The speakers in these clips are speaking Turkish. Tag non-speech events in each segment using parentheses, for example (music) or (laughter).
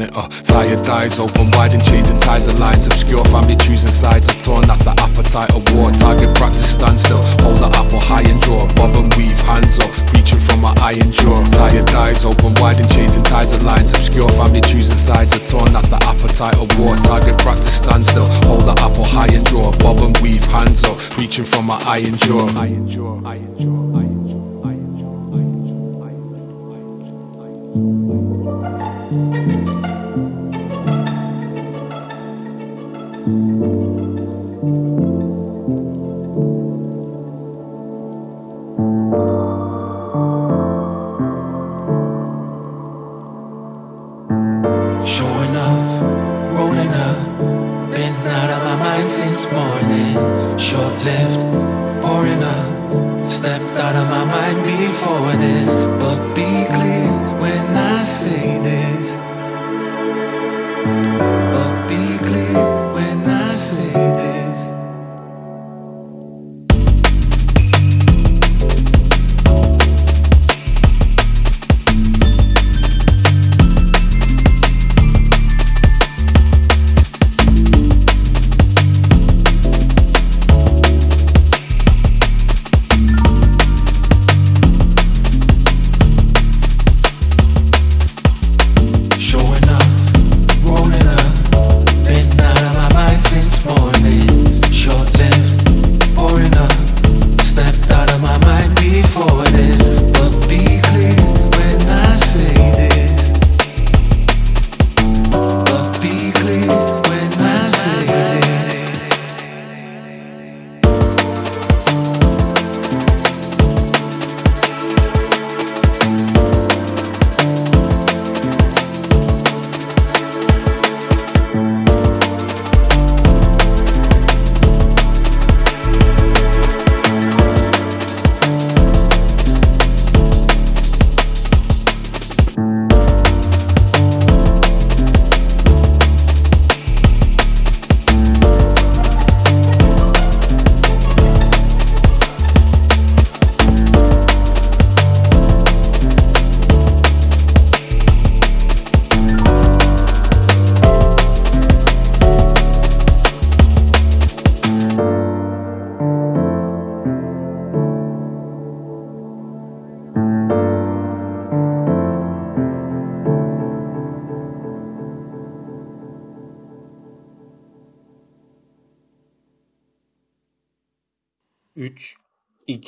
monitor. Uh, Tired eyes open wide and changing ties and lines. Obscure family choosing sides are torn. That's the appetite of war. Target practice standstill. Hold the apple high and draw. Bob and weave, hands up. Reaching from my iron jaw. Tired eyes open wide and changing ties and lines. Obscure family choosing sides are torn. That's the appetite of war. Target practice standstill. Hold the apple high and draw. Bob and weave, hands up. Reaching from my. Iron jaw. Iron jaw. Iron jaw.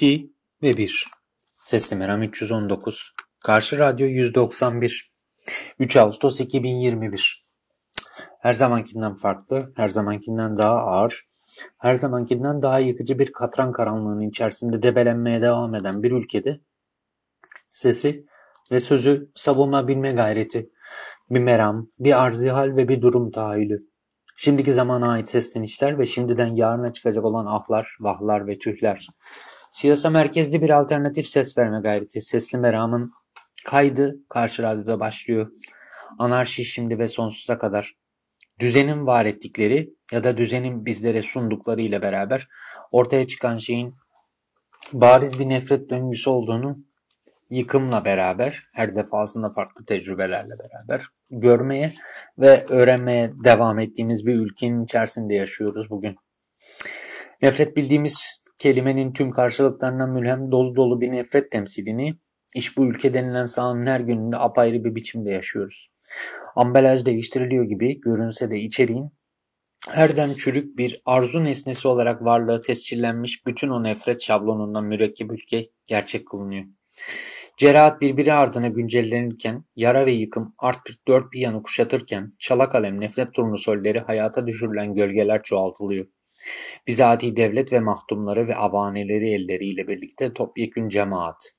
Ve 1. Sesli Meram 319. Karşı Radyo 191. 3 Ağustos 2021. Her zamankinden farklı, her zamankinden daha ağır, her zamankinden daha yıkıcı bir katran karanlığının içerisinde debelenmeye devam eden bir ülkede sesi ve sözü savunabilme gayreti, bir meram, bir arzihal ve bir durum tahayyülü. Şimdiki zamana ait seslenişler ve şimdiden yarına çıkacak olan ahlar, vahlar ve tühler. Siyasa merkezli bir alternatif ses verme gayreti, sesli meramın Kaydı Karşı Radyo'da başlıyor. Anarşi şimdi ve sonsuza kadar düzenin var ettikleri ya da düzenin bizlere sundukları ile beraber ortaya çıkan şeyin bariz bir nefret döngüsü olduğunu yıkımla beraber her defasında farklı tecrübelerle beraber görmeye ve öğrenmeye devam ettiğimiz bir ülkenin içerisinde yaşıyoruz bugün. Nefret bildiğimiz kelimenin tüm karşılıklarından mülhem dolu dolu bir nefret temsilini iş bu ülke denilen sahanın her gününde apayrı bir biçimde yaşıyoruz. Ambalaj değiştiriliyor gibi görünse de içeriğin her dem çürük bir arzu nesnesi olarak varlığı tescillenmiş bütün o nefret şablonundan mürekkep ülke gerçek kılınıyor. Cerahat birbiri ardına güncellenirken, yara ve yıkım art bir dört bir yanı kuşatırken, çala kalem nefret turnusolleri hayata düşürülen gölgeler çoğaltılıyor. Bizatihi devlet ve mahtumları ve avaneleri elleriyle birlikte topyekün cemaat.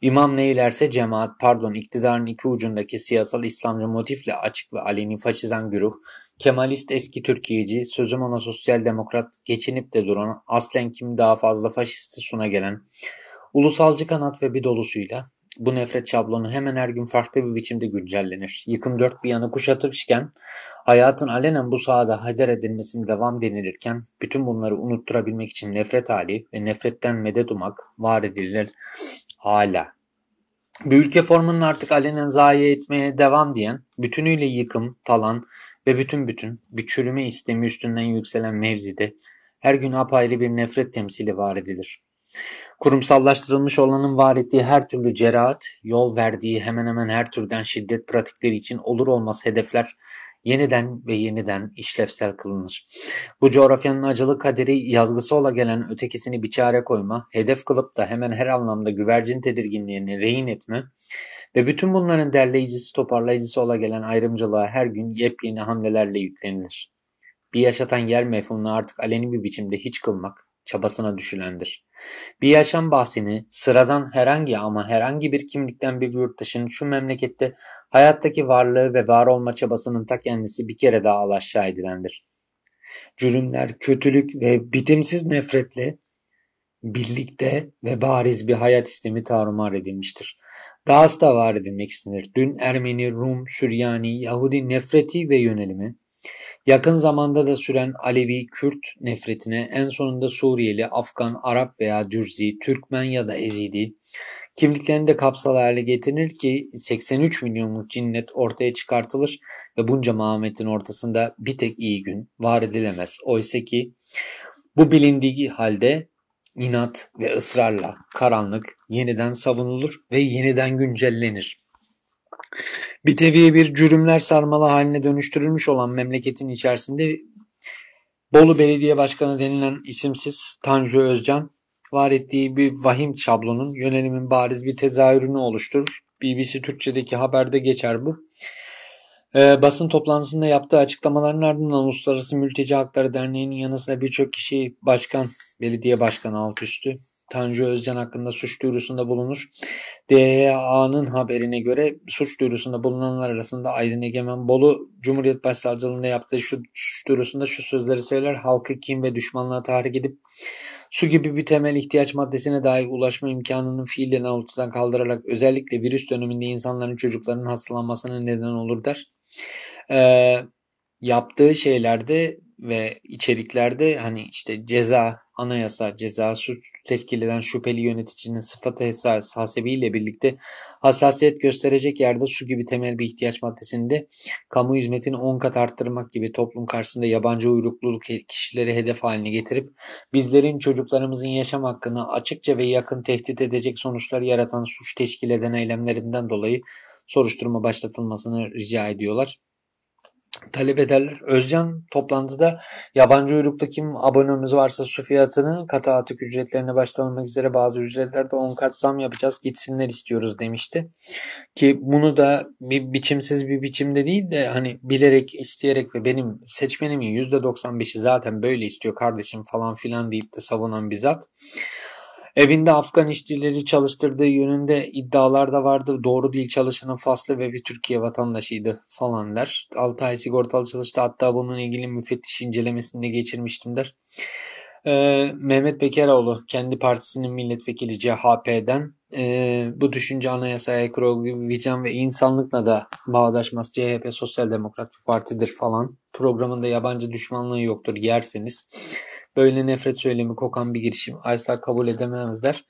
İmam neylerse cemaat, pardon iktidarın iki ucundaki siyasal İslamcı motifle açık ve aleni faşizan güruh, Kemalist eski Türkiye'ci, sözüm ona sosyal demokrat, geçinip de duran, aslen kim daha fazla faşisti suna gelen, ulusalcı kanat ve bir dolusuyla bu nefret şablonu hemen her gün farklı bir biçimde güncellenir. Yıkım dört bir yanı kuşatırken, hayatın alenen bu sahada heder edilmesine devam denilirken, bütün bunları unutturabilmek için nefret hali ve nefretten medet umak var edilir hala. Bir ülke formunun artık alenen zayi etmeye devam diyen, bütünüyle yıkım, talan ve bütün bütün bir çürüme istemi üstünden yükselen mevzide her gün apayrı bir nefret temsili var edilir. Kurumsallaştırılmış olanın var ettiği her türlü cerahat, yol verdiği hemen hemen her türden şiddet pratikleri için olur olmaz hedefler yeniden ve yeniden işlevsel kılınır. Bu coğrafyanın acılı kaderi yazgısı ola gelen ötekisini bir çare koyma, hedef kılıp da hemen her anlamda güvercin tedirginliğini rehin etme ve bütün bunların derleyicisi toparlayıcısı ola gelen ayrımcılığa her gün yepyeni hamlelerle yüklenilir. Bir yaşatan yer mefhumunu artık aleni bir biçimde hiç kılmak, çabasına düşülendir. Bir yaşam bahsini sıradan herhangi ama herhangi bir kimlikten bir yurttaşın şu memlekette hayattaki varlığı ve var olma çabasının ta kendisi bir kere daha alaşağı edilendir. Cürümler, kötülük ve bitimsiz nefretle birlikte ve bariz bir hayat istemi tarumar edilmiştir. Dahası da var edilmek istenir. Dün Ermeni, Rum, Süryani, Yahudi nefreti ve yönelimi, Yakın zamanda da süren Alevi-Kürt nefretine en sonunda Suriyeli, Afgan, Arap veya Dürzi, Türkmen ya da Ezidi kimliklerini de kapsal hale getirir ki 83 milyonluk cinnet ortaya çıkartılır ve bunca Muhammed'in ortasında bir tek iyi gün var edilemez. Oysa ki bu bilindiği halde inat ve ısrarla karanlık yeniden savunulur ve yeniden güncellenir. Bir teviye bir cürümler sarmalı haline dönüştürülmüş olan memleketin içerisinde Bolu Belediye Başkanı denilen isimsiz Tanju Özcan var ettiği bir vahim şablonun yönelimin bariz bir tezahürünü oluşturur. BBC Türkçe'deki haberde geçer bu. Ee, basın toplantısında yaptığı açıklamaların ardından Uluslararası Mülteci Hakları Derneği'nin yanı sıra birçok kişi başkan, belediye başkanı alt üstü Tanju Özcan hakkında suç duyurusunda bulunur. DYA'nın haberine göre suç duyurusunda bulunanlar arasında Aydın Egemen Bolu Cumhuriyet Başsavcılığında yaptığı şu suç duyurusunda şu sözleri söyler. Halkı kim ve düşmanlığa tahrik edip su gibi bir temel ihtiyaç maddesine dahi ulaşma imkanının fiilen ortadan kaldırarak özellikle virüs döneminde insanların çocuklarının hastalanmasına neden olur der. Ee, yaptığı şeylerde ve içeriklerde hani işte ceza, anayasa, ceza, suç teşkil eden şüpheli yöneticinin sıfatı esas hasebiyle birlikte hassasiyet gösterecek yerde su gibi temel bir ihtiyaç maddesinde kamu hizmetini 10 kat arttırmak gibi toplum karşısında yabancı uyrukluluk kişileri hedef haline getirip bizlerin çocuklarımızın yaşam hakkını açıkça ve yakın tehdit edecek sonuçlar yaratan suç teşkil eden eylemlerinden dolayı soruşturma başlatılmasını rica ediyorlar talep ederler. Özcan toplantıda yabancı uyrukta kim abonemiz varsa su fiyatını katı atık ücretlerine başta olmak üzere bazı ücretlerde 10 kat zam yapacağız gitsinler istiyoruz demişti. Ki bunu da bir biçimsiz bir biçimde değil de hani bilerek isteyerek ve benim seçmenimin %95'i zaten böyle istiyor kardeşim falan filan deyip de savunan bir zat. Evinde Afgan işçileri çalıştırdığı yönünde iddialar da vardı. Doğru değil çalışanın faslı ve bir Türkiye vatandaşıydı falan der. 6 ay sigortalı çalıştı hatta bununla ilgili müfettiş incelemesinde geçirmiştim der. Ee, Mehmet Bekeroğlu kendi partisinin milletvekili CHP'den e, bu düşünce anayasaya aykırı olduğu vicdan ve insanlıkla da bağdaşmaz. CHP Sosyal Demokrat bir partidir falan. Programında yabancı düşmanlığı yoktur yerseniz. Böyle nefret söylemi kokan bir girişim asla kabul edemezler.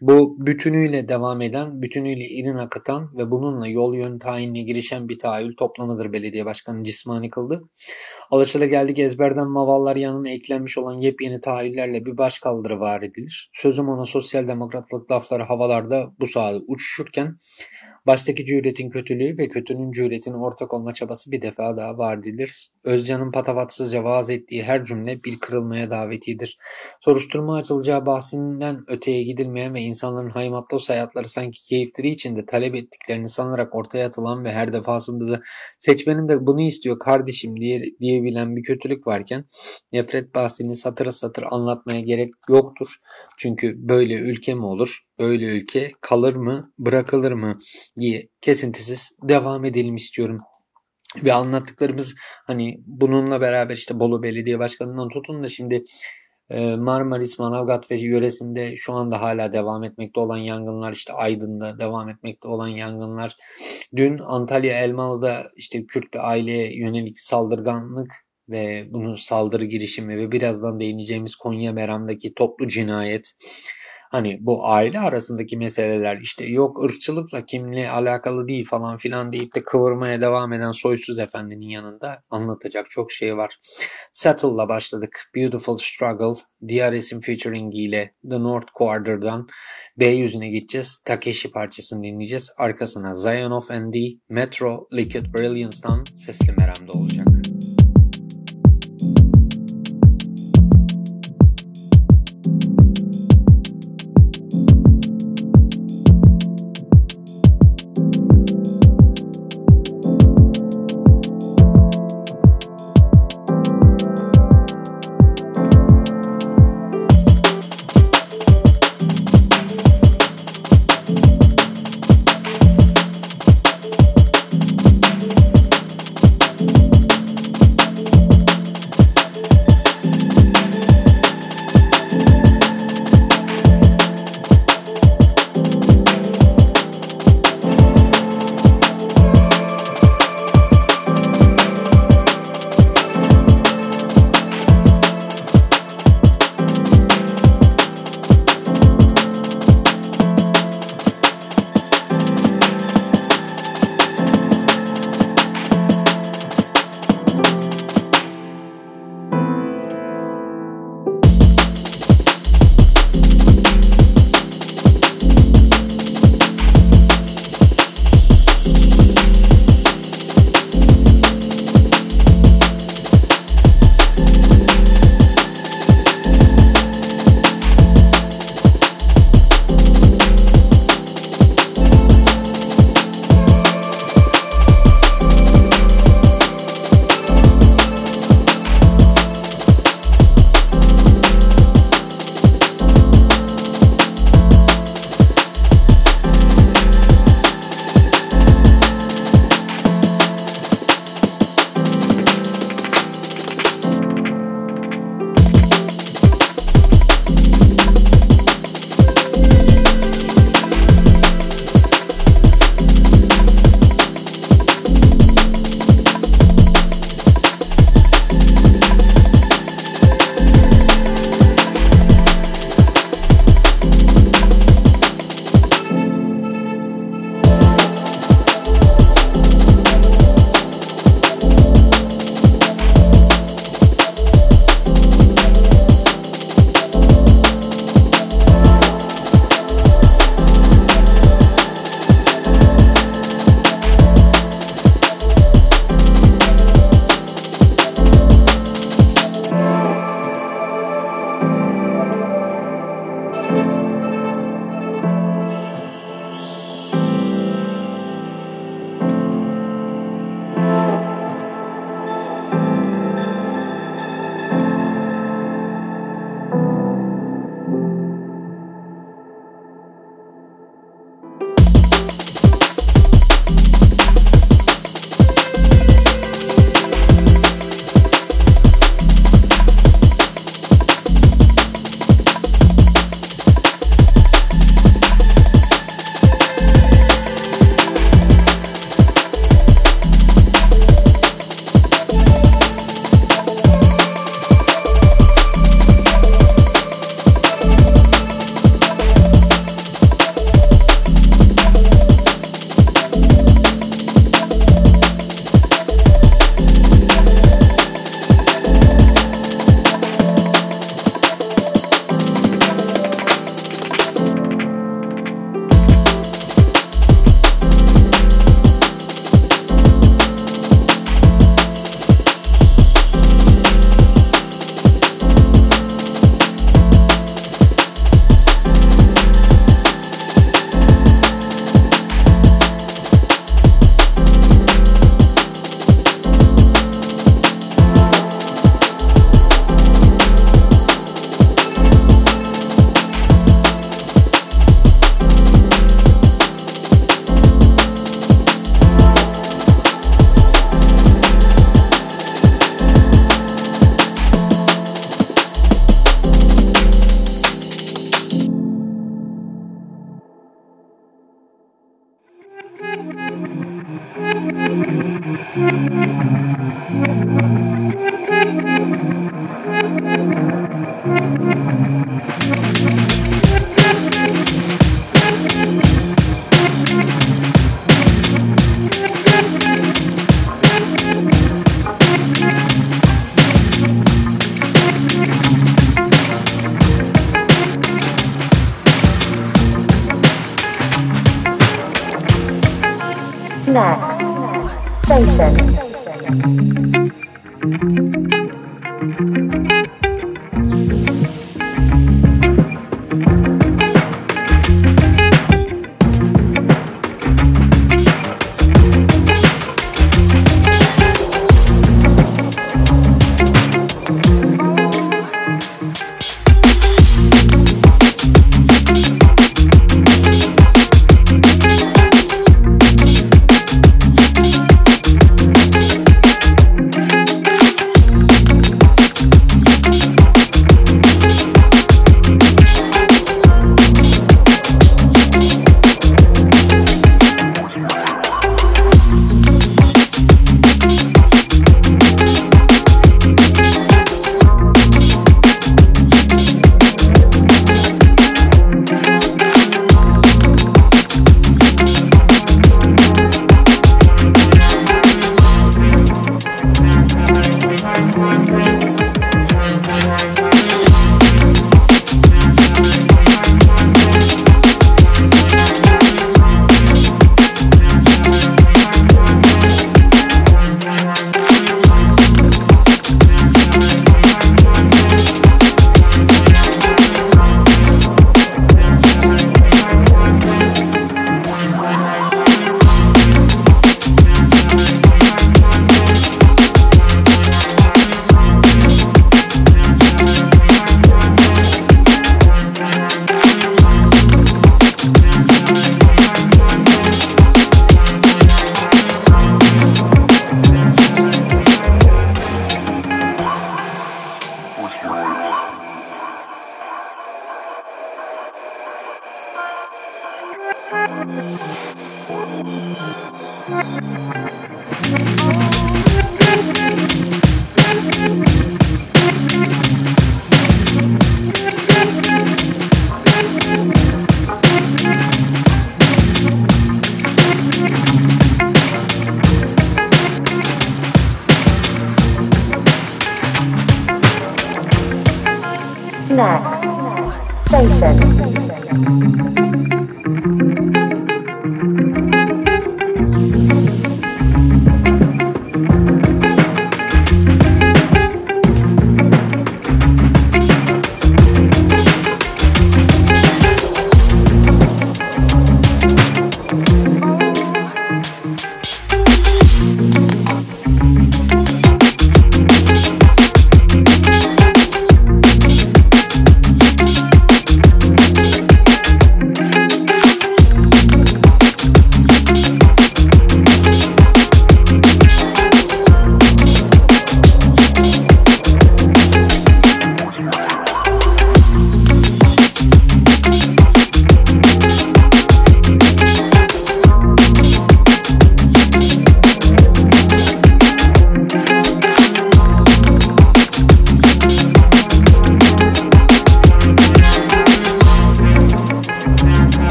Bu bütünüyle devam eden, bütünüyle irin akıtan ve bununla yol yön tayinine girişen bir tahayyül toplamıdır belediye başkanı cismani kıldı. geldik ezberden mavallar yanına eklenmiş olan yepyeni tahayyüllerle bir baş kaldırı var edilir. Sözüm ona sosyal demokratlık lafları havalarda bu sahada uçuşurken Baştaki cüretin kötülüğü ve kötünün cüretine ortak olma çabası bir defa daha var edilir. Özcan'ın patavatsızca vaaz ettiği her cümle bir kırılmaya davetidir. Soruşturma açılacağı bahsinden öteye gidilmeyen ve insanların haymatlos hayatları sanki keyifleri içinde talep ettiklerini sanarak ortaya atılan ve her defasında da seçmenin de bunu istiyor kardeşim diye diyebilen bir kötülük varken nefret bahsini satır satır anlatmaya gerek yoktur. Çünkü böyle ülke mi olur? Böyle ülke kalır mı, bırakılır mı diye kesintisiz devam edelim istiyorum. Ve anlattıklarımız hani bununla beraber işte Bolu Belediye Başkanı'ndan tutun da şimdi e, Marmaris, Manavgat ve yöresinde şu anda hala devam etmekte olan yangınlar, işte Aydın'da devam etmekte olan yangınlar. Dün Antalya Elmalı'da işte Kürt bir aileye yönelik saldırganlık ve bunu saldırı girişimi ve birazdan değineceğimiz Konya Meram'daki toplu cinayet Hani bu aile arasındaki meseleler işte yok ırkçılıkla kimliğe alakalı değil falan filan deyip de kıvırmaya devam eden soysuz efendinin yanında anlatacak çok şey var. Settle'la başladık. Beautiful Struggle, isim featuring ile The North Quarter'dan B yüzüne gideceğiz. Takeshi parçasını dinleyeceğiz. Arkasına Zion of ND, Metro, Liquid Brilliance'dan sesli meremde olacak.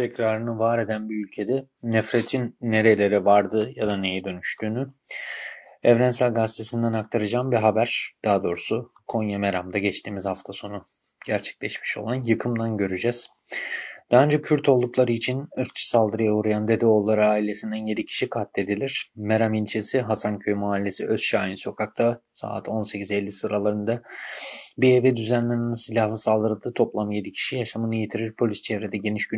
Tekrarını var eden bir ülkede nefretin nerelere vardı ya da neye dönüştüğünü Evrensel Gazetesi'nden aktaracağım bir haber. Daha doğrusu Konya Meram'da geçtiğimiz hafta sonu gerçekleşmiş olan yıkımdan göreceğiz. Daha önce Kürt oldukları için ırkçı saldırıya uğrayan Dedeoğulları ailesinden 7 kişi katledilir. Meram ilçesi Hasanköy mahallesi Özşahin sokakta saat 18.50 sıralarında bir eve düzenlenen silahlı saldırıda toplam 7 kişi yaşamını yitirir. Polis çevrede geniş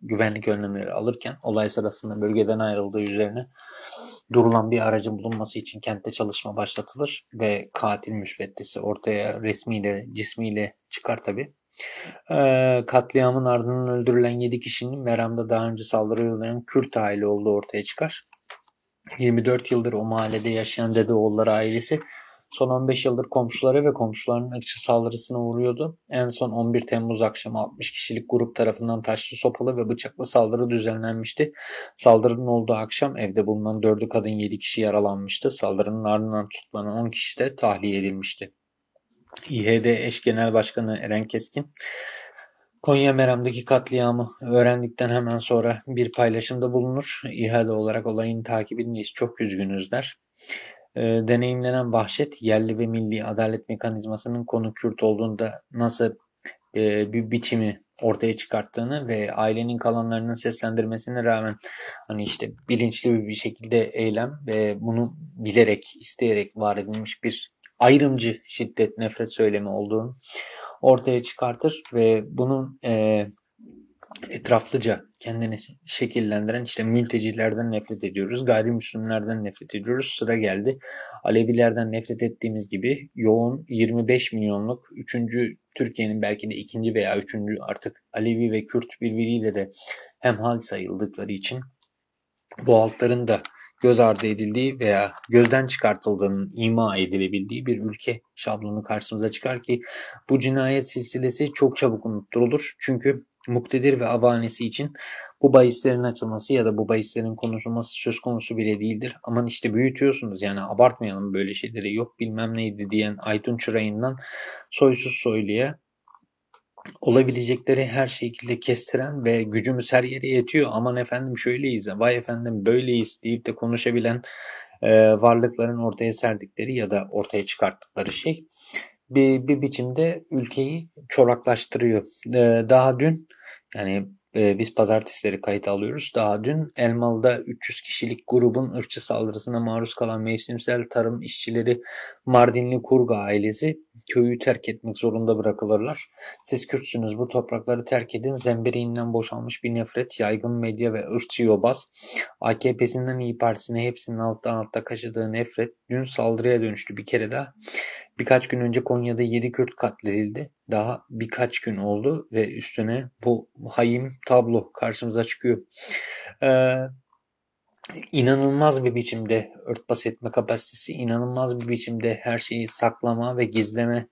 güvenlik önlemleri alırken olay sırasında bölgeden ayrıldığı üzerine durulan bir aracın bulunması için kentte çalışma başlatılır ve katil müsveddesi ortaya resmiyle cismiyle çıkar tabi. Ee, katliamın ardından öldürülen 7 kişinin Meram'da daha önce saldırı uygulayan Kürt aile olduğu ortaya çıkar. 24 yıldır o mahallede yaşayan Dedeoğulları ailesi Son 15 yıldır komşuları ve komşularının ırkçı saldırısına uğruyordu. En son 11 Temmuz akşamı 60 kişilik grup tarafından taşlı sopalı ve bıçaklı saldırı düzenlenmişti. Saldırının olduğu akşam evde bulunan 4'ü kadın 7 kişi yaralanmıştı. Saldırının ardından tutuklanan 10 kişi de tahliye edilmişti. İHD eş genel başkanı Eren Keskin Konya Meram'daki katliamı öğrendikten hemen sonra bir paylaşımda bulunur. İHA'da olarak olayın takibindeyiz. Çok üzgünüz der. E, deneyimlenen vahşet yerli ve milli adalet mekanizmasının konu Kürt olduğunda nasıl e, bir biçimi ortaya çıkarttığını ve ailenin kalanlarının seslendirmesine rağmen hani işte bilinçli bir şekilde eylem ve bunu bilerek, isteyerek var edilmiş bir ayrımcı şiddet, nefret söylemi olduğunu ortaya çıkartır ve bunun e, etraflıca kendini şekillendiren işte mültecilerden nefret ediyoruz, gayrimüslimlerden nefret ediyoruz. Sıra geldi. Alevilerden nefret ettiğimiz gibi yoğun 25 milyonluk 3. Türkiye'nin belki de ikinci veya üçüncü artık Alevi ve Kürt birbiriyle de hemhal sayıldıkları için bu halkların da göz ardı edildiği veya gözden çıkartıldığının ima edilebildiği bir ülke şablonu karşımıza çıkar ki bu cinayet silsilesi çok çabuk unutturulur. Çünkü muktedir ve avanesi için bu bahislerin açılması ya da bu bahislerin konuşulması söz konusu bile değildir. Aman işte büyütüyorsunuz yani abartmayalım böyle şeyleri yok bilmem neydi diyen Aytun Çıray'ından soysuz soyluya olabilecekleri her şekilde kestiren ve gücümüz her yere yetiyor. Aman efendim şöyleyiz, vay efendim böyleyiz deyip de konuşabilen e, varlıkların ortaya serdikleri ya da ortaya çıkarttıkları şey bir, bir biçimde ülkeyi çoraklaştırıyor. E, daha dün yani e, biz pazartesileri kayıt alıyoruz. Daha dün Elmalı'da 300 kişilik grubun ırkçı saldırısına maruz kalan mevsimsel tarım işçileri Mardinli Kurga ailesi köyü terk etmek zorunda bırakılırlar. Siz Kürtsünüz bu toprakları terk edin. Zemberiğinden boşalmış bir nefret, yaygın medya ve ırkçı yobaz. AKP'sinden İyi Partisi'ne hepsinin alttan altta kaşıdığı nefret dün saldırıya dönüştü bir kere daha. Birkaç gün önce Konya'da 7 Kürt katledildi. Daha birkaç gün oldu ve üstüne bu hayim tablo karşımıza çıkıyor. Ee, inanılmaz bir biçimde örtbas etme kapasitesi, inanılmaz bir biçimde her şeyi saklama ve gizleme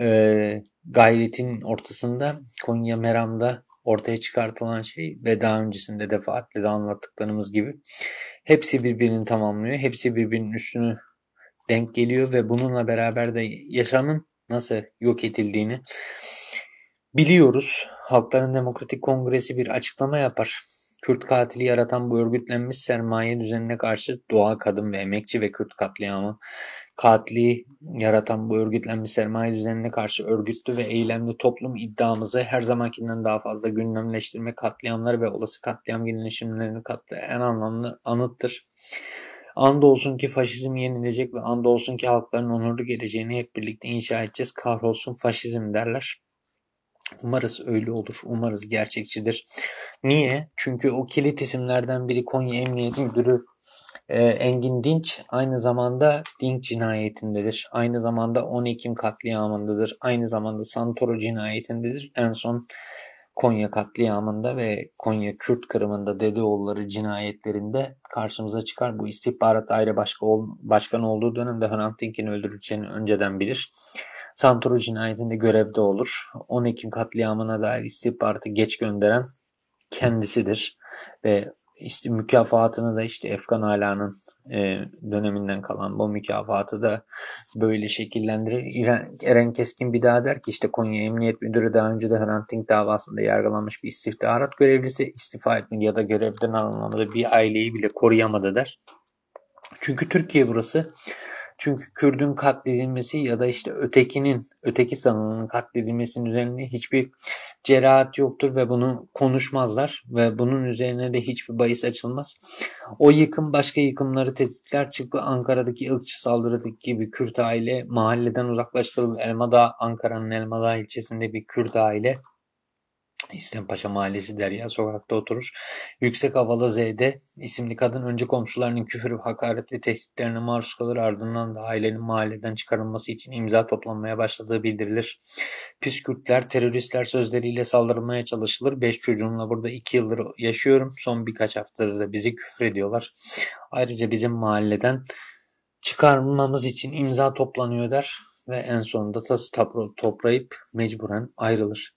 e, gayretin ortasında Konya Meram'da ortaya çıkartılan şey ve daha öncesinde defaatle de anlattıklarımız gibi hepsi birbirini tamamlıyor. Hepsi birbirinin üstünü denk geliyor ve bununla beraber de yaşamın nasıl yok edildiğini biliyoruz. Halkların Demokratik Kongresi bir açıklama yapar. Kürt katili yaratan bu örgütlenmiş sermaye düzenine karşı doğa, kadın ve emekçi ve Kürt katliamı katli yaratan bu örgütlenmiş sermaye düzenine karşı örgütlü ve eylemli toplum iddiamızı her zamankinden daha fazla gündemleştirme katliamları ve olası katliam girişimlerini katlı en anlamlı anıttır. Andolsun ki faşizm yenilecek ve andolsun ki halkların onurlu geleceğini hep birlikte inşa edeceğiz. Kahrolsun faşizm derler. Umarız öyle olur. Umarız gerçekçidir. Niye? Çünkü o kilit isimlerden biri Konya Emniyet Müdürü e, Engin Dinç aynı zamanda Dinç cinayetindedir. Aynı zamanda 10 Ekim katliamındadır. Aynı zamanda Santoro cinayetindedir. En son Konya katliamında ve Konya Kürt kırımında Dedeoğulları cinayetlerinde karşımıza çıkar. Bu istihbarat daire başkanı olduğu dönemde Hrant Dink'in öldürüleceğini önceden bilir. Santoro cinayetinde görevde olur. 10 Ekim katliamına dair istihbaratı geç gönderen kendisidir. Ve işte mükafatını da işte Efkan Ala'nın e, döneminden kalan bu mükafatı da böyle şekillendirir. Eren Keskin bir daha der ki işte Konya Emniyet Müdürü daha önce de Hrant Dink davasında yargılanmış bir istihbarat görevlisi istifa etmedi ya da görevden alınmadı bir aileyi bile koruyamadı der. Çünkü Türkiye burası çünkü Kürdün katledilmesi ya da işte ötekinin, öteki sanının katledilmesinin üzerine hiçbir cerahat yoktur ve bunu konuşmazlar ve bunun üzerine de hiçbir bahis açılmaz. O yıkım başka yıkımları tetikler. Çıkı Ankara'daki ırkçı saldırıdaki gibi Kürt aile mahalleden uzaklaştırılır. Elmadağ, Ankara'nın Elmadağ ilçesinde bir Kürt aile İstempaşa Mahallesi Derya sokakta oturur. Yüksek Havalı Z'de isimli kadın önce komşularının küfür ve hakaretli tehditlerine maruz kalır ardından da ailenin mahalleden çıkarılması için imza toplanmaya başladığı bildirilir. Püskürtler, teröristler sözleriyle saldırmaya çalışılır. Beş çocuğumla burada iki yıldır yaşıyorum. Son birkaç haftadır da bizi küfür ediyorlar. Ayrıca bizim mahalleden çıkarmamız için imza toplanıyor der ve en sonunda tası toplayıp mecburen ayrılır.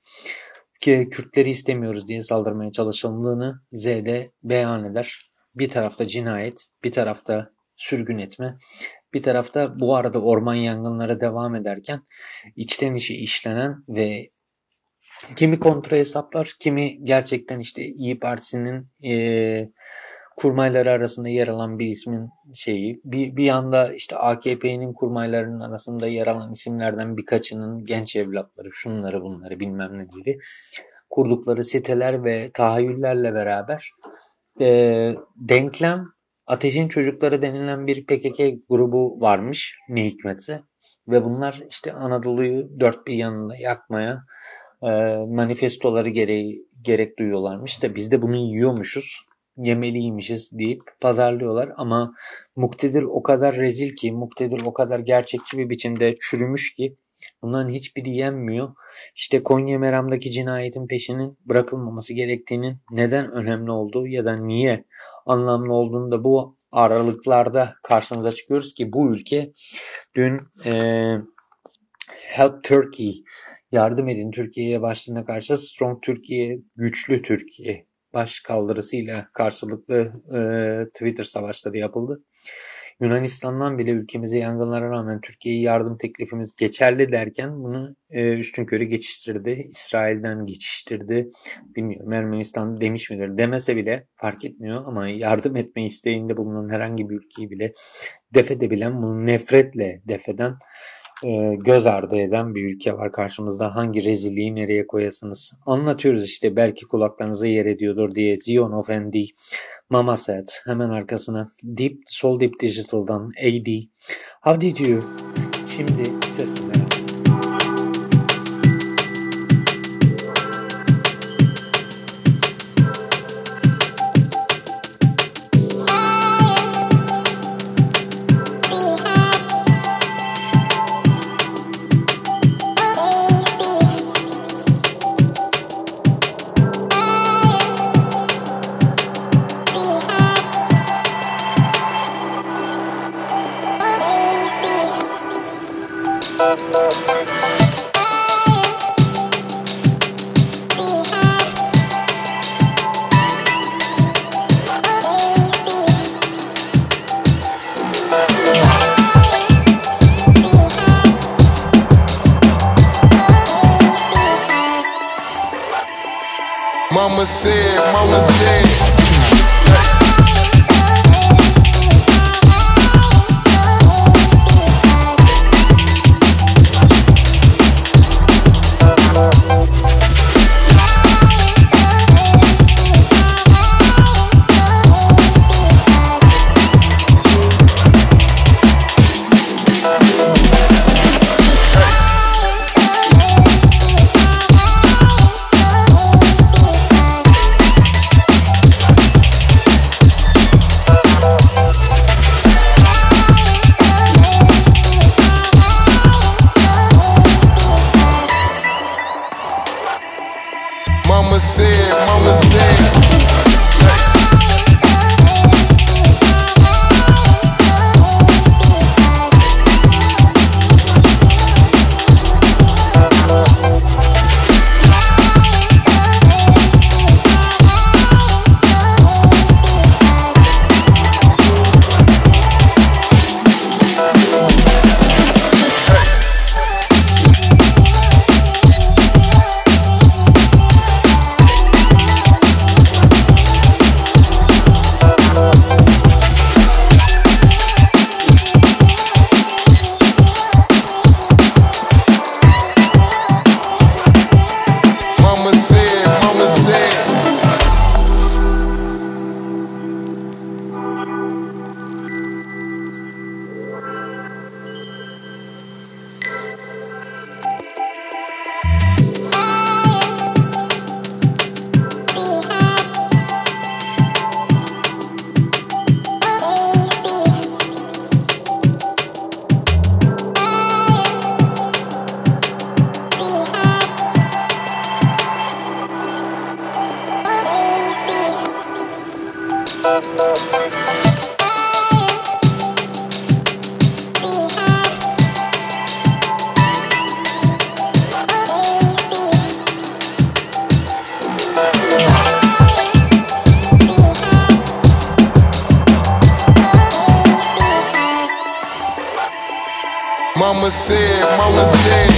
Kürtleri istemiyoruz diye saldırmaya çalışıldığını Z'de beyan eder. Bir tarafta cinayet, bir tarafta sürgün etme, bir tarafta bu arada orman yangınları devam ederken içten içe işlenen ve kimi kontra hesaplar, kimi gerçekten işte İyi Partisi'nin e, kurmayları arasında yer alan bir ismin şeyi. Bir, bir yanda işte AKP'nin kurmaylarının arasında yer alan isimlerden birkaçının genç evlatları, şunları bunları bilmem ne gibi kurdukları siteler ve tahayyüllerle beraber e, denklem Ateşin Çocukları denilen bir PKK grubu varmış ne hikmetse ve bunlar işte Anadolu'yu dört bir yanında yakmaya e, manifestoları gereği gerek duyuyorlarmış da biz de bunu yiyormuşuz yemeliymişiz deyip pazarlıyorlar ama muktedir o kadar rezil ki muktedir o kadar gerçekçi bir biçimde çürümüş ki bunların hiçbiri yenmiyor. İşte Konya Meram'daki cinayetin peşinin bırakılmaması gerektiğinin neden önemli olduğu ya da niye anlamlı olduğunu da bu aralıklarda karşımıza çıkıyoruz ki bu ülke dün e, Help Turkey yardım edin Türkiye'ye başlığına karşı Strong Türkiye, güçlü Türkiye baş kaldırısıyla karşılıklı e, Twitter savaşları yapıldı. Yunanistan'dan bile ülkemize yangınlara rağmen Türkiye'ye yardım teklifimiz geçerli derken bunu e, üstün körü geçiştirdi. İsrail'den geçiştirdi. Bilmiyorum Ermenistan demiş midir demese bile fark etmiyor ama yardım etme isteğinde bulunan herhangi bir ülkeyi bile def edebilen bunu nefretle defeden e, göz ardı eden bir ülke var karşımızda. Hangi rezilliği nereye koyasınız? Anlatıyoruz işte belki kulaklarınıza yer ediyordur diye Zion of ND, Mama Set, hemen arkasına Deep, Soul Deep Digital'dan AD. How did you? Şimdi seslenme. Mama said, mama said.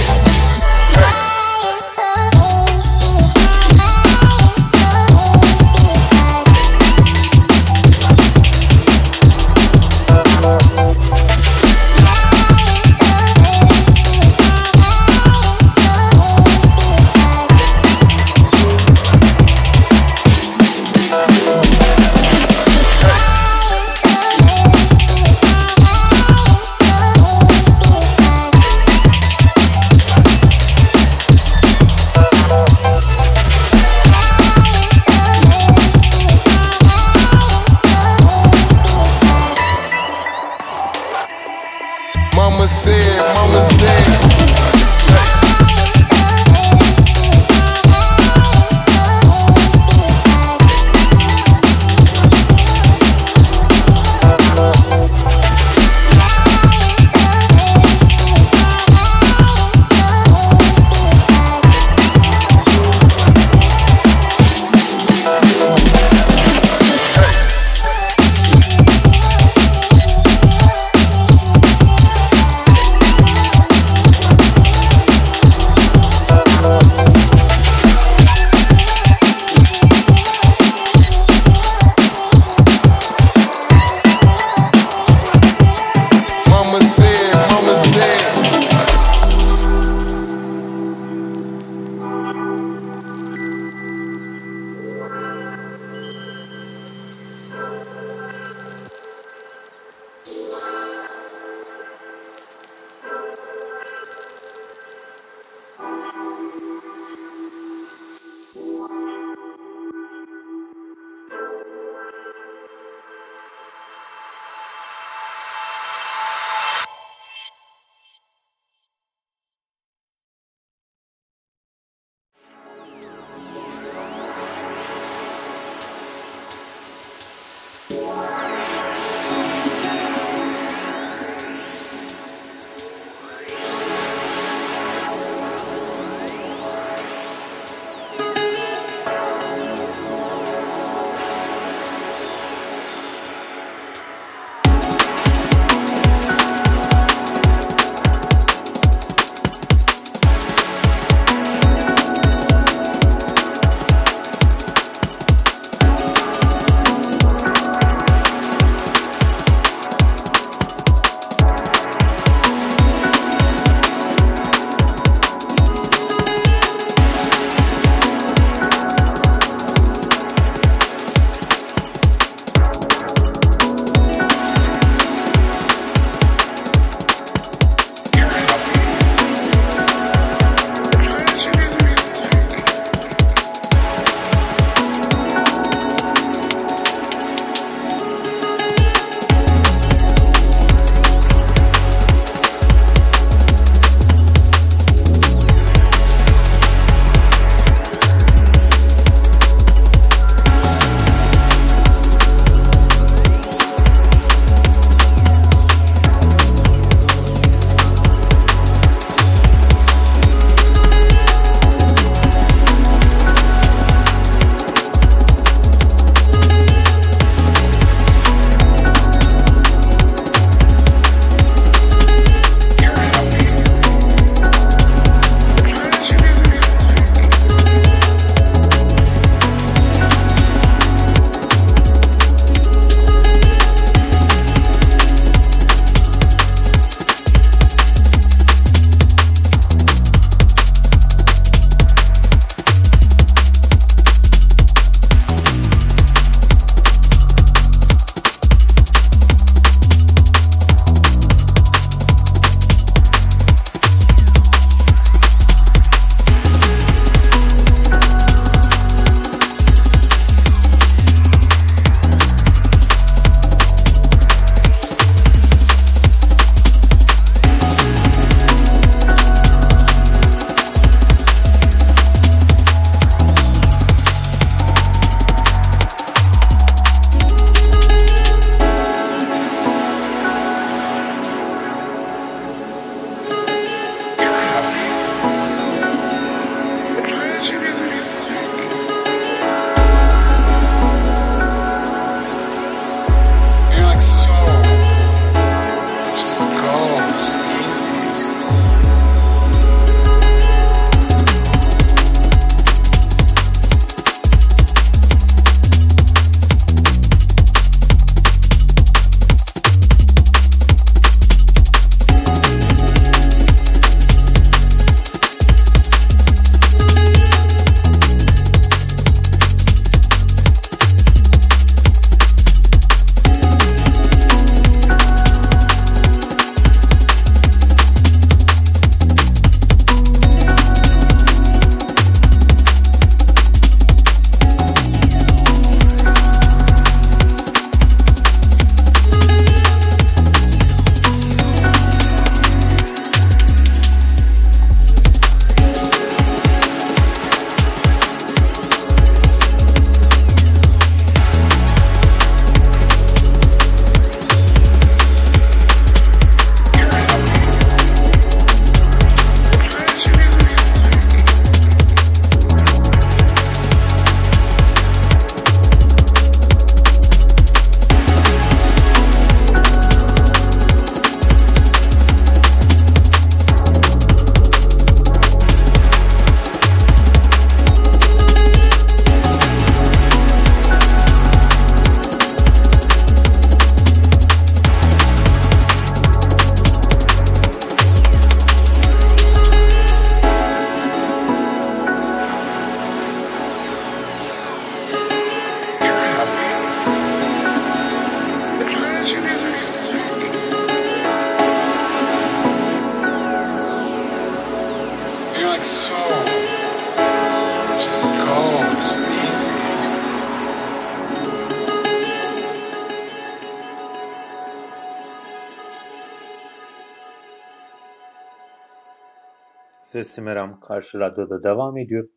Meram Karşı Radyo'da devam ediyor.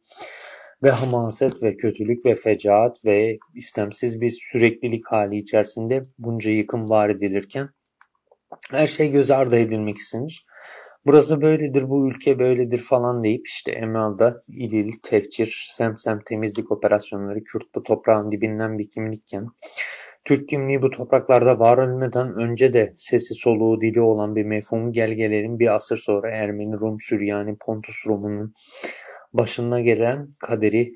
Ve hamaset ve kötülük ve fecaat ve istemsiz bir süreklilik hali içerisinde bunca yıkım var edilirken her şey göz ardı edilmek istenir. Burası böyledir, bu ülke böyledir falan deyip işte Emel'da il il semsem temizlik operasyonları Kürt bu toprağın dibinden bir kimlikken Türk kimliği bu topraklarda var olmadan önce de sesi soluğu dili olan bir mefhum gelgelerin bir asır sonra Ermeni, Rum, Süryani, Pontus Rum'unun başına gelen kaderi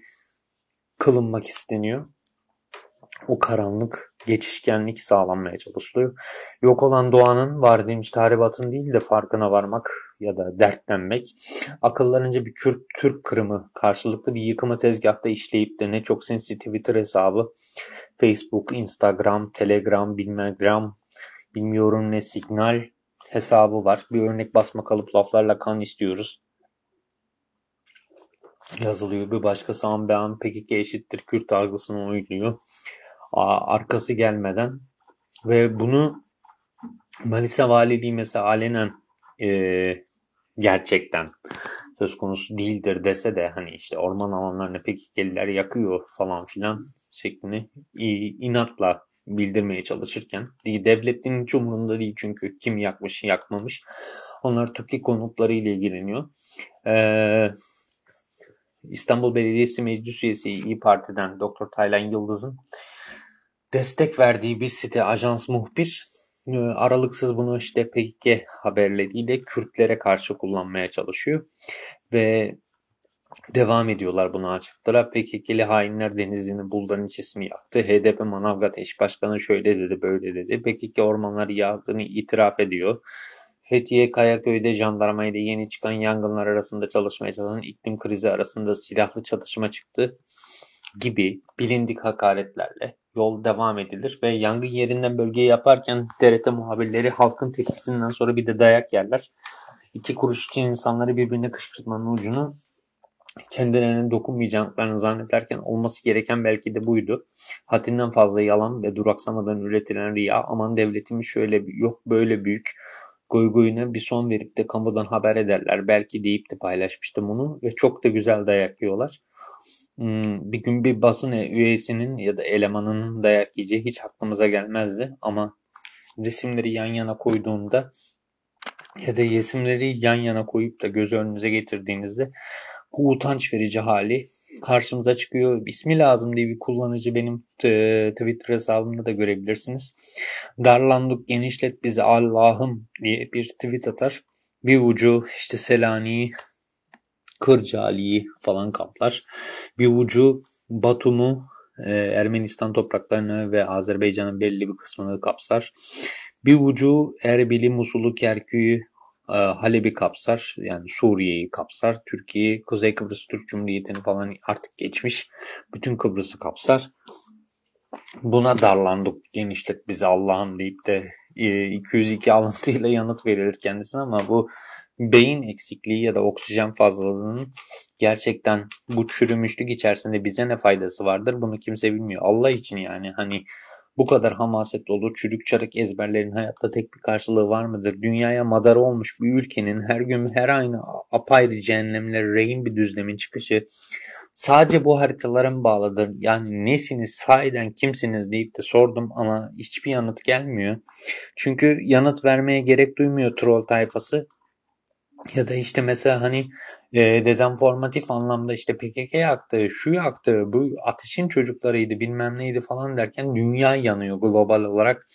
kılınmak isteniyor. O karanlık geçişkenlik sağlanmaya çalışılıyor. Yok olan doğanın var demiş tahribatın değil de farkına varmak ya da dertlenmek. Akıllarınca bir Kürt Türk kırımı karşılıklı bir yıkımı tezgahta işleyip de ne çok sinsi Twitter hesabı, Facebook, Instagram, Telegram, bilmegram, bilmiyorum ne signal hesabı var. Bir örnek basma kalıp laflarla kan istiyoruz yazılıyor. Bir başkası an be PKK eşittir Kürt algısını oynuyor. Arkası gelmeden ve bunu Manisa Valiliği mesela alenen e, gerçekten söz konusu değildir dese de hani işte orman alanlarını PKK'liler yakıyor falan filan şeklini inatla bildirmeye çalışırken devletin hiç umurunda değil çünkü kim yakmış yakmamış onlar Türkiye konutları ile ilgileniyor. Ee, İstanbul Belediyesi Meclis Üyesi İyi Parti'den Dr. Taylan Yıldız'ın destek verdiği bir site Ajans Muhbir e, aralıksız bunu işte PKK haberleriyle Kürtlere karşı kullanmaya çalışıyor ve devam ediyorlar bunu açıklara. PKK'li hainler Denizli'nin Buldan ilçesini yaktı. HDP Manavgat eş başkanı şöyle dedi böyle dedi. PKK ormanları yaktığını itiraf ediyor. Fethiye Kayaköy'de jandarma ile yeni çıkan yangınlar arasında çalışmaya çalışan iklim krizi arasında silahlı çatışma çıktı gibi bilindik hakaretlerle yol devam edilir ve yangın yerinden bölgeyi yaparken TRT muhabirleri halkın tepkisinden sonra bir de dayak yerler. İki kuruş için insanları birbirine kışkırtmanın ucunu kendilerine dokunmayacaklarını zannederken olması gereken belki de buydu. Haddinden fazla yalan ve duraksamadan üretilen riya aman devletimiz şöyle yok böyle büyük goygoyuna bir son verip de kamudan haber ederler. Belki deyip de paylaşmıştım onu ve çok da güzel dayak yiyorlar. Hmm, bir gün bir basın üyesinin ya da elemanının dayak yiyeceği hiç aklımıza gelmezdi ama resimleri yan yana koyduğunda ya da resimleri yan yana koyup da göz önünüze getirdiğinizde bu utanç verici hali karşımıza çıkıyor. İsmi lazım diye bir kullanıcı benim e, Twitter hesabımda da görebilirsiniz. Darlandık genişlet bizi Allah'ım diye bir tweet atar. Bir ucu işte Selanik'i, Kırcaali'yi falan kaplar. Bir ucu Batum'u, e, Ermenistan topraklarını ve Azerbaycan'ın belli bir kısmını kapsar. Bir ucu Erbil'i, Musul'u, Kerkük'ü, e, Halep'i kapsar. Yani Suriye'yi kapsar. Türkiye, Kuzey Kıbrıs Türk Cumhuriyeti'ni falan artık geçmiş. Bütün Kıbrıs'ı kapsar. Buna darlandık. Genişlet bizi Allah'ım deyip de 202 e, alıntıyla yanıt verilir kendisine ama bu beyin eksikliği ya da oksijen fazlalığının gerçekten bu çürümüşlük içerisinde bize ne faydası vardır bunu kimse bilmiyor. Allah için yani hani bu kadar hamaset dolu çürük çarık ezberlerin hayatta tek bir karşılığı var mıdır? Dünyaya madara olmuş bir ülkenin her gün her aynı apayrı cehennemlere rehin bir düzlemin çıkışı sadece bu haritalara mı bağlıdır? Yani nesiniz, sahiden kimsiniz deyip de sordum ama hiçbir yanıt gelmiyor. Çünkü yanıt vermeye gerek duymuyor troll tayfası. Ya da işte mesela hani e, dezenformatif anlamda işte PKK yaktı, şu yaktı, bu ateşin çocuklarıydı bilmem neydi falan derken dünya yanıyor global olarak.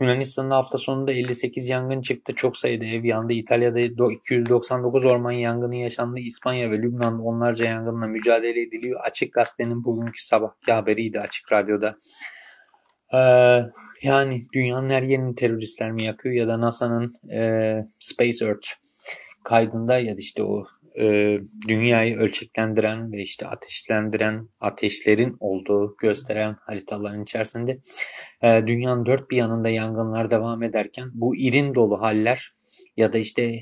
Yunanistan'da hafta sonunda 58 yangın çıktı. Çok sayıda ev yandı. İtalya'da 299 orman yangını yaşandı. İspanya ve Lübnan'da onlarca yangınla mücadele ediliyor. Açık Gazete'nin bugünkü sabahki haberiydi Açık Radyo'da. Ee, yani dünyanın her yerini teröristler mi yakıyor ya da NASA'nın e, Space Earth kaydında ya da işte o e, dünyayı ölçeklendiren ve işte ateşlendiren ateşlerin olduğu gösteren haritaların içerisinde e, dünyanın dört bir yanında yangınlar devam ederken bu irin dolu haller ya da işte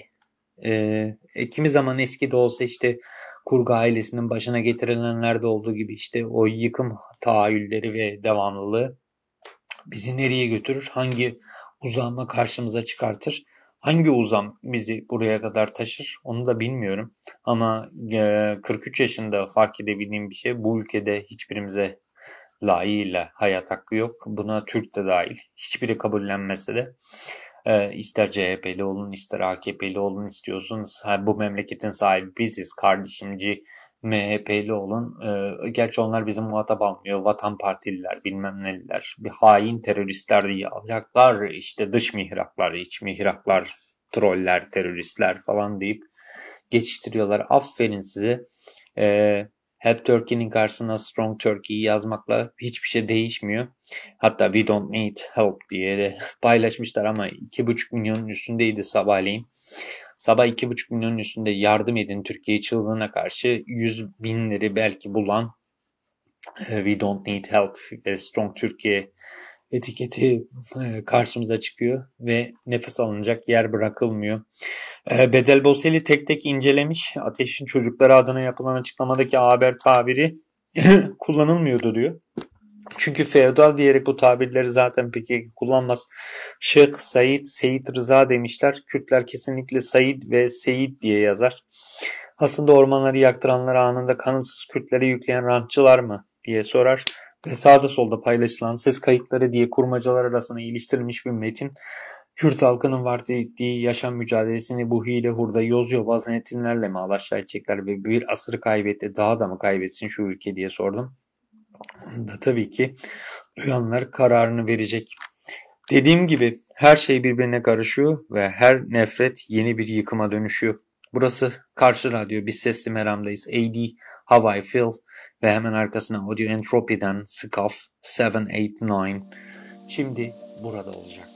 e, kimi zaman eski de olsa işte kurgu ailesinin başına getirilenlerde olduğu gibi işte o yıkım tahayyülleri ve devamlılığı bizi nereye götürür? Hangi uzama karşımıza çıkartır? Hangi uzam bizi buraya kadar taşır? Onu da bilmiyorum. Ama 43 yaşında fark edebildiğim bir şey bu ülkede hiçbirimize layığıyla hayat hakkı yok. Buna Türk de dahil. Hiçbiri kabullenmese de e, ister CHP'li olun ister AKP'li olun istiyorsunuz. Bu memleketin sahibi biziz kardeşimci MHP'li olun. E, gerçi onlar bizim muhatap almıyor. Vatan partililer bilmem neliler. Bir hain teröristler diye alacaklar. İşte dış mihraklar, iç mihraklar, troller, teröristler falan deyip geçiştiriyorlar. Aferin size. E, Help Turkey'nin karşısına Strong Turkey'yi yazmakla hiçbir şey değişmiyor. Hatta We Don't Need Help diye de (laughs) paylaşmışlar ama 2,5 milyonun üstündeydi sabahleyin. Sabah 2,5 milyonun üstünde yardım edin Türkiye çığlığına karşı 100 binleri belki bulan e, We Don't Need Help ve Strong Türkiye etiketi e, karşımıza çıkıyor ve nefes alınacak yer bırakılmıyor. E, Bedel Boseli tek tek incelemiş. Ateşin çocukları adına yapılan açıklamadaki haber tabiri (laughs) kullanılmıyordu diyor. Çünkü feodal diyerek bu tabirleri zaten peki kullanmaz. Şeyh Said, Seyit Rıza demişler. Kürtler kesinlikle Said ve Seyit diye yazar. Aslında ormanları yaktıranlar anında kanıtsız Kürtlere yükleyen rantçılar mı diye sorar ve sağda solda paylaşılan ses kayıtları diye kurmacalar arasında iliştirilmiş bir metin Kürt halkının var ettiği yaşam mücadelesini bu hile hurda yoz yobaz netinlerle mi alaşağı edecekler ve bir asırı kaybetti daha da mı kaybetsin şu ülke diye sordum. Da tabii ki duyanlar kararını verecek. Dediğim gibi her şey birbirine karışıyor ve her nefret yeni bir yıkıma dönüşüyor. Burası Karşı Radyo, biz Sesli Meram'dayız. AD, How I Feel ve hemen arkasına Audio Entropy'den Scuff 789 şimdi burada olacak.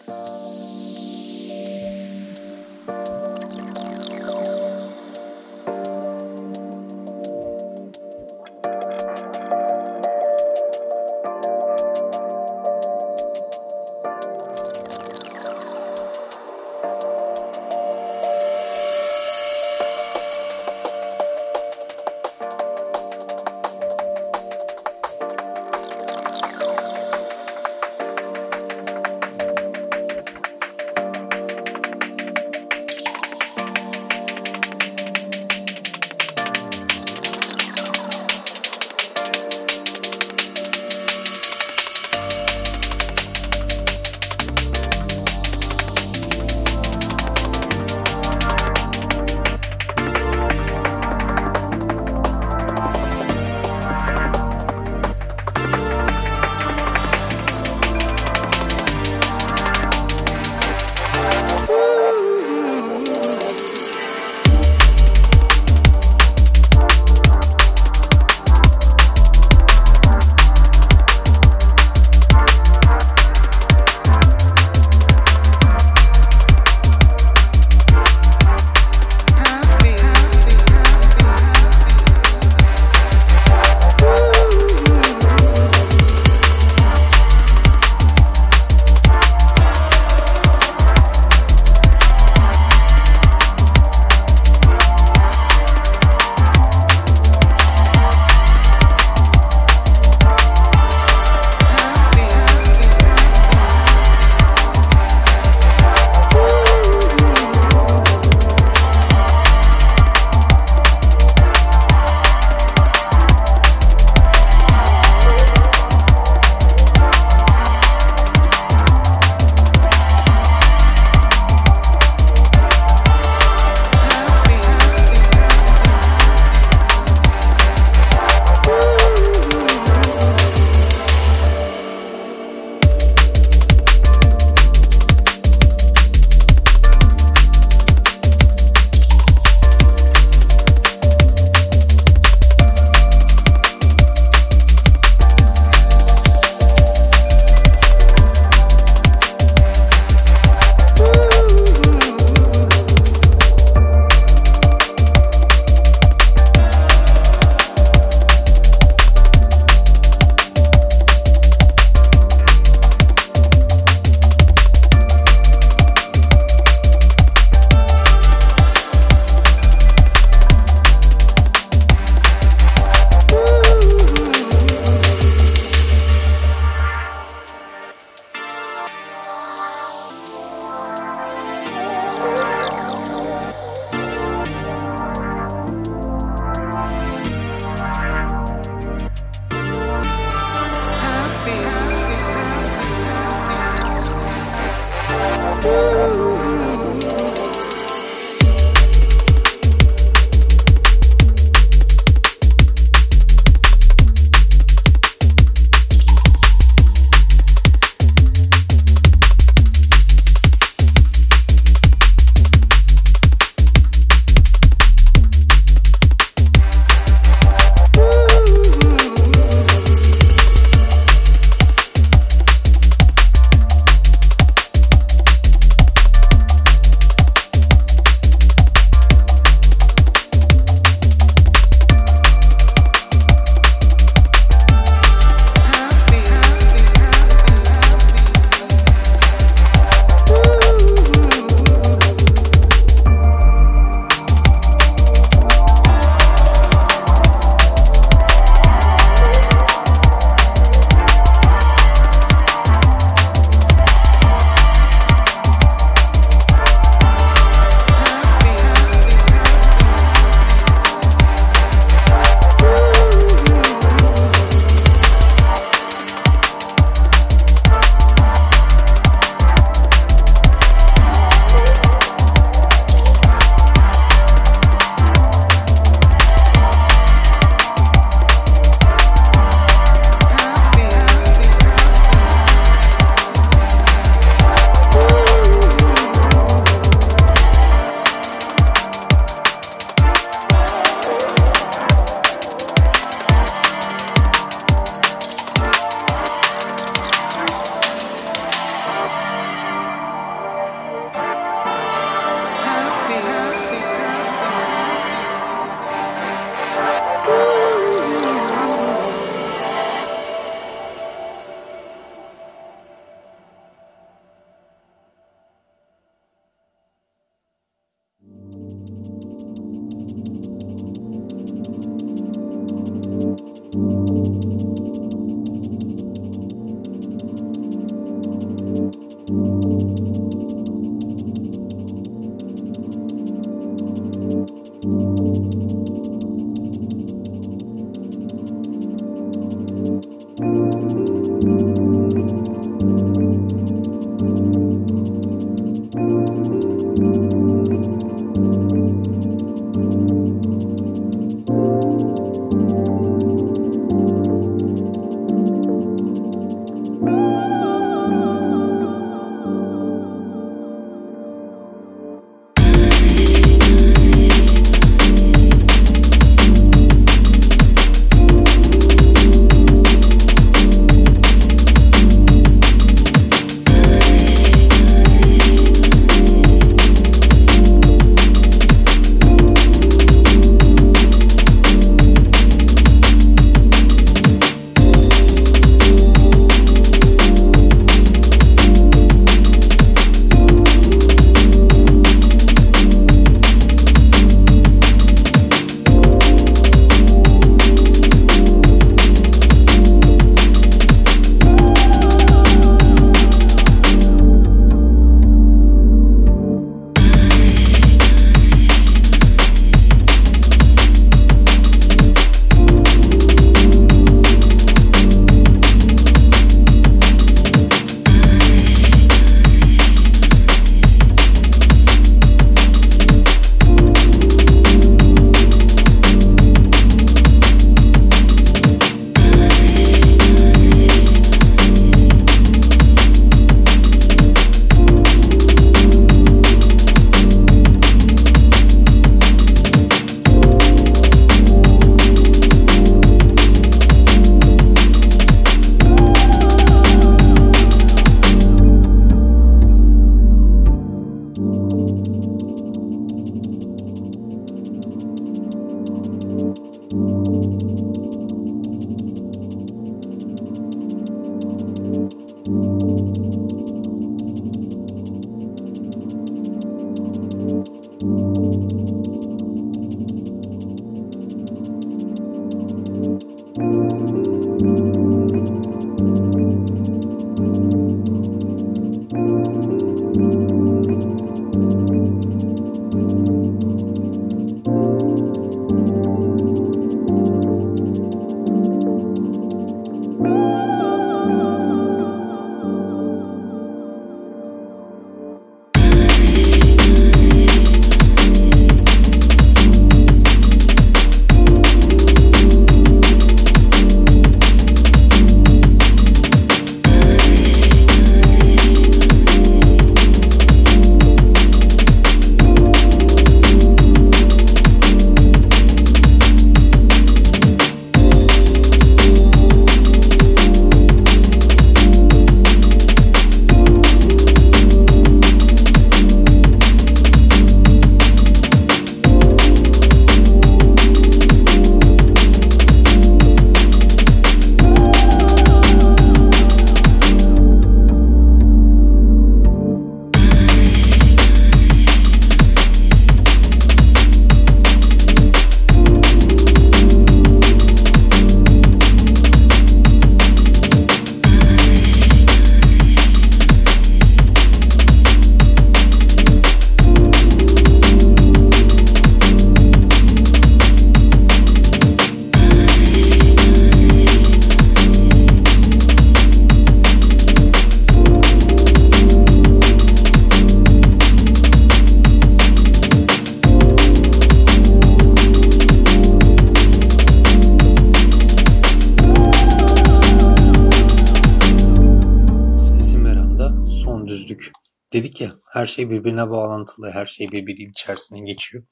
Şey birbirine bağlantılı, her şey birbiri içerisine geçiyor.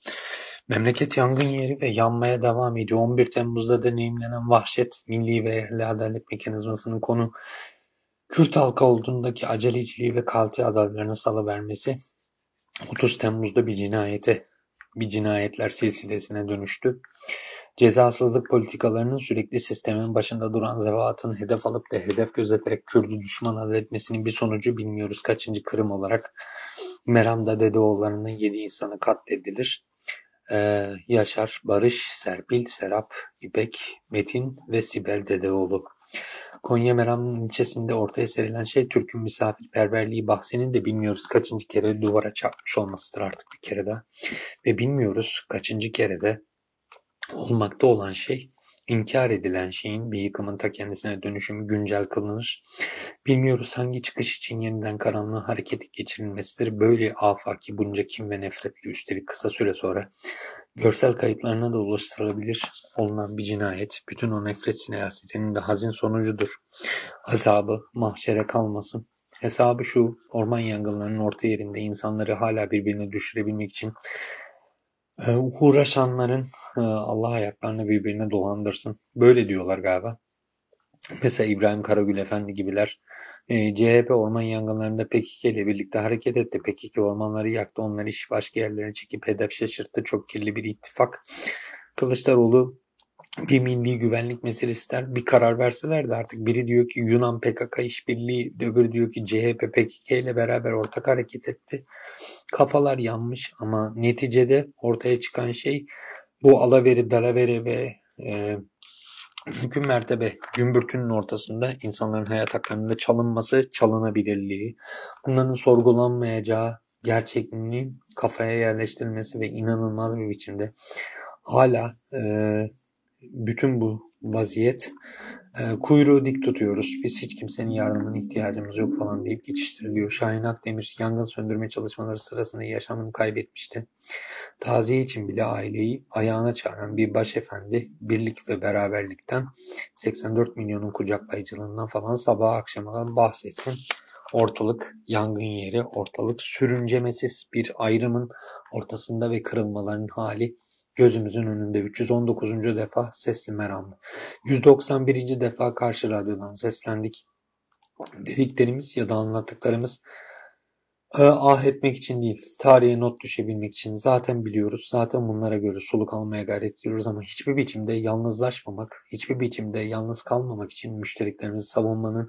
Memleket yangın yeri ve yanmaya devam ediyor. 11 Temmuz'da deneyimlenen vahşet, milli ve yerli adalet mekanizmasının konu Kürt halkı olduğundaki aceleciliği ve kalite adaylarını salıvermesi 30 Temmuz'da bir cinayete, bir cinayetler silsilesine dönüştü. Cezasızlık politikalarının sürekli sistemin başında duran zevatın hedef alıp da hedef gözeterek Kürt'ü düşman adetmesinin bir sonucu bilmiyoruz kaçıncı kırım olarak. Meram'da Dedeoğulları'nın yedi insanı katledilir. Ee, Yaşar, Barış, Serpil, Serap, İpek, Metin ve Sibel Dedeoğlu. Konya Meram ilçesinde ortaya serilen şey Türk'ün misafirperverliği bahsinin de bilmiyoruz kaçıncı kere duvara çarpmış olmasıdır artık bir kere daha. Ve bilmiyoruz kaçıncı kere de olmakta olan şey inkar edilen şeyin bir yıkımın ta kendisine dönüşümü güncel kılınır. Bilmiyoruz hangi çıkış için yeniden karanlığa hareketi geçirilmesidir. Böyle afaki bunca kim ve nefretli üstelik kısa süre sonra görsel kayıtlarına da ulaştırılabilir olunan bir cinayet. Bütün o nefret siyasetinin de hazin sonucudur. Azabı mahşere kalmasın. Hesabı şu, orman yangınlarının orta yerinde insanları hala birbirine düşürebilmek için uğraşanların e, Allah ayaklarını birbirine dolandırsın. Böyle diyorlar galiba. Mesela İbrahim Karagül Efendi gibiler e, CHP orman yangınlarında PKK ile birlikte hareket etti. PKK ormanları yaktı. Onları iş başka yerlere çekip hedef şaşırttı. Çok kirli bir ittifak. Kılıçdaroğlu bir milli güvenlik meselesi der. Bir karar verselerdi artık. Biri diyor ki Yunan PKK işbirliği, öbürü diyor ki CHP PKK ile beraber ortak hareket etti. Kafalar yanmış ama neticede ortaya çıkan şey bu alaveri, dalaveri ve e, mümkün mertebe gümbürtünün ortasında insanların hayat haklarında çalınması, çalınabilirliği, bunların sorgulanmayacağı gerçekliğinin kafaya yerleştirilmesi ve inanılmaz bir biçimde hala e, bütün bu vaziyet e, kuyruğu dik tutuyoruz. Biz hiç kimsenin yardımına ihtiyacımız yok falan deyip geçiştiriliyor. Şahin Akdemir yangın söndürme çalışmaları sırasında yaşamını kaybetmişti. Taziye için bile aileyi ayağına çağıran bir başefendi birlik ve beraberlikten 84 milyonun kucaklayıcılığından falan sabah akşamadan bahsetsin. Ortalık yangın yeri, ortalık sürüncemesiz bir ayrımın ortasında ve kırılmaların hali Gözümüzün önünde 319. defa sesli meramlı. 191. defa karşı radyodan seslendik. Dediklerimiz ya da anlattıklarımız e, ah etmek için değil, tarihe not düşebilmek için zaten biliyoruz. Zaten bunlara göre soluk almaya gayret ediyoruz ama hiçbir biçimde yalnızlaşmamak, hiçbir biçimde yalnız kalmamak için müşteriklerimizi savunmanın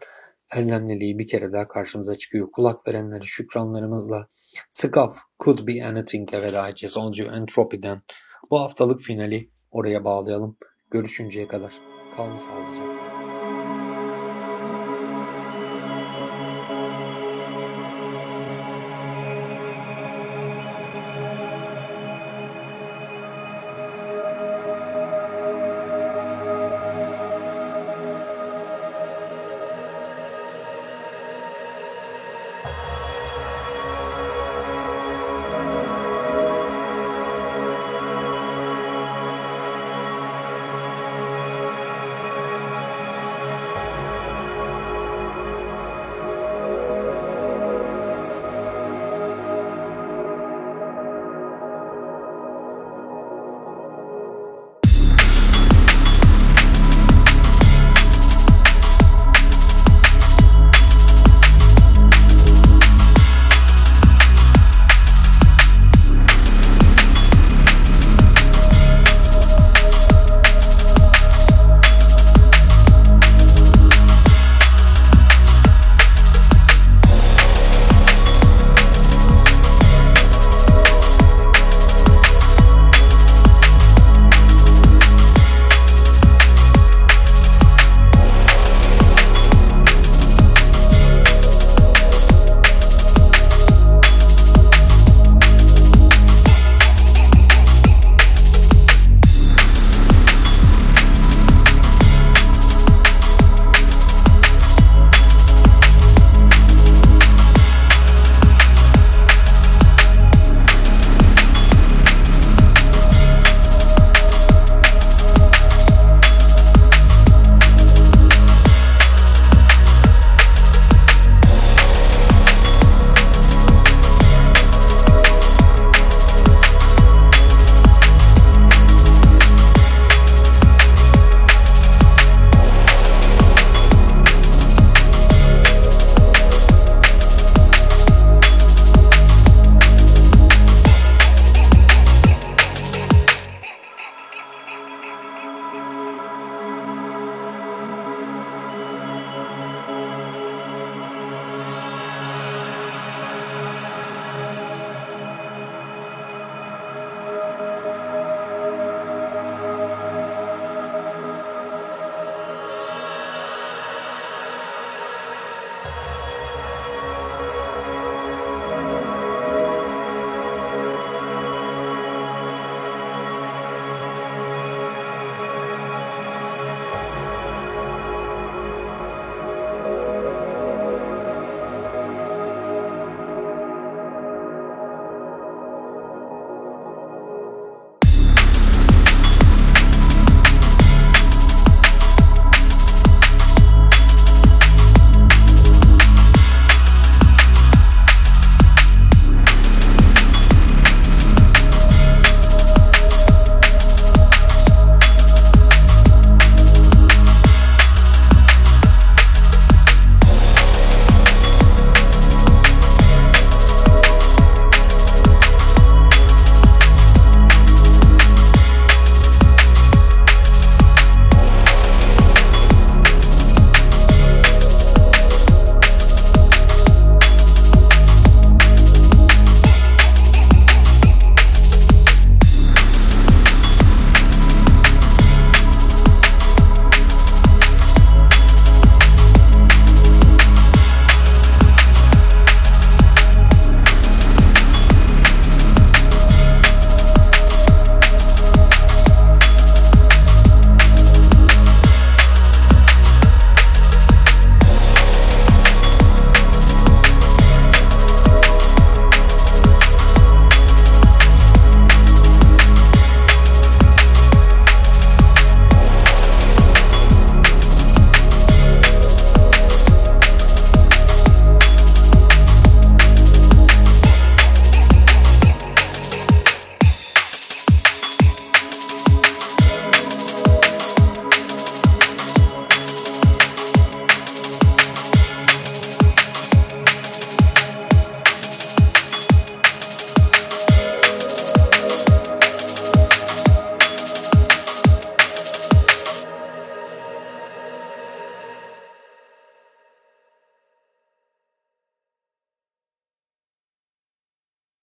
ellemliliği bir kere daha karşımıza çıkıyor. Kulak verenleri şükranlarımızla Scuff Could Be Anything'le veda edeceğiz. Oncu Entropy'den bu haftalık finali oraya bağlayalım. Görüşünceye kadar. Kalın sağlıcakla.